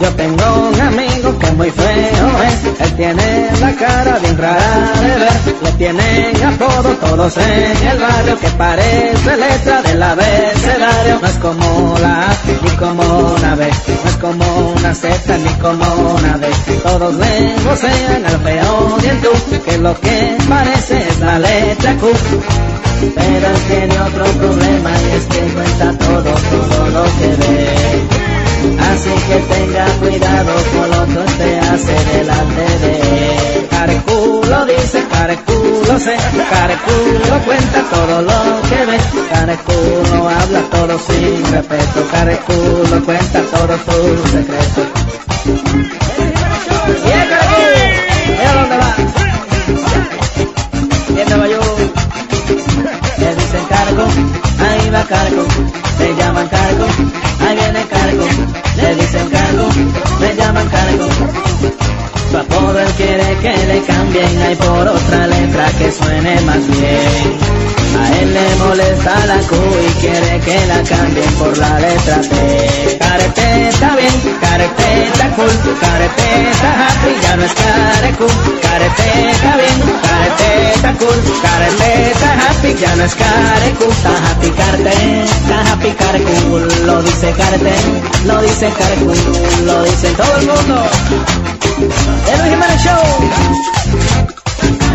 Yo tengo un amigo que muy feo es, él tiene la cara bien rara de ver, le tienen apodo todos en el barrio que parece letra del abecedario, no es como la A ni como una B, no es como una Z ni como una D, todos le vocean al feo tú, que lo que parece es la letra Q. Pero tiene otro problema y es que cuenta todo, todo cuidado con lo que usted hace delante de Careculo dice, careculo sé, careculo cuenta todo lo que ve. Careculo habla todo sin respeto, careculo cuenta todos sus secretos. ¡Y el ¿Mira dónde va? ¿Quién va yo? Le dicen cargo, ahí va cargo, se llaman cargo, ahí cambien, hay por otra letra que suene más bien. A él le molesta la Q y quiere que la cambien por la letra T. Carepeta bien, carepeta cool, carepeta happy, ya no es carecu. Carepeta bien, carepeta cool, carepeta happy, ya no es carecu. Ta happy carte, ta happy carecu, lo dice carete, lo dice carecu, lo dice todo el mundo.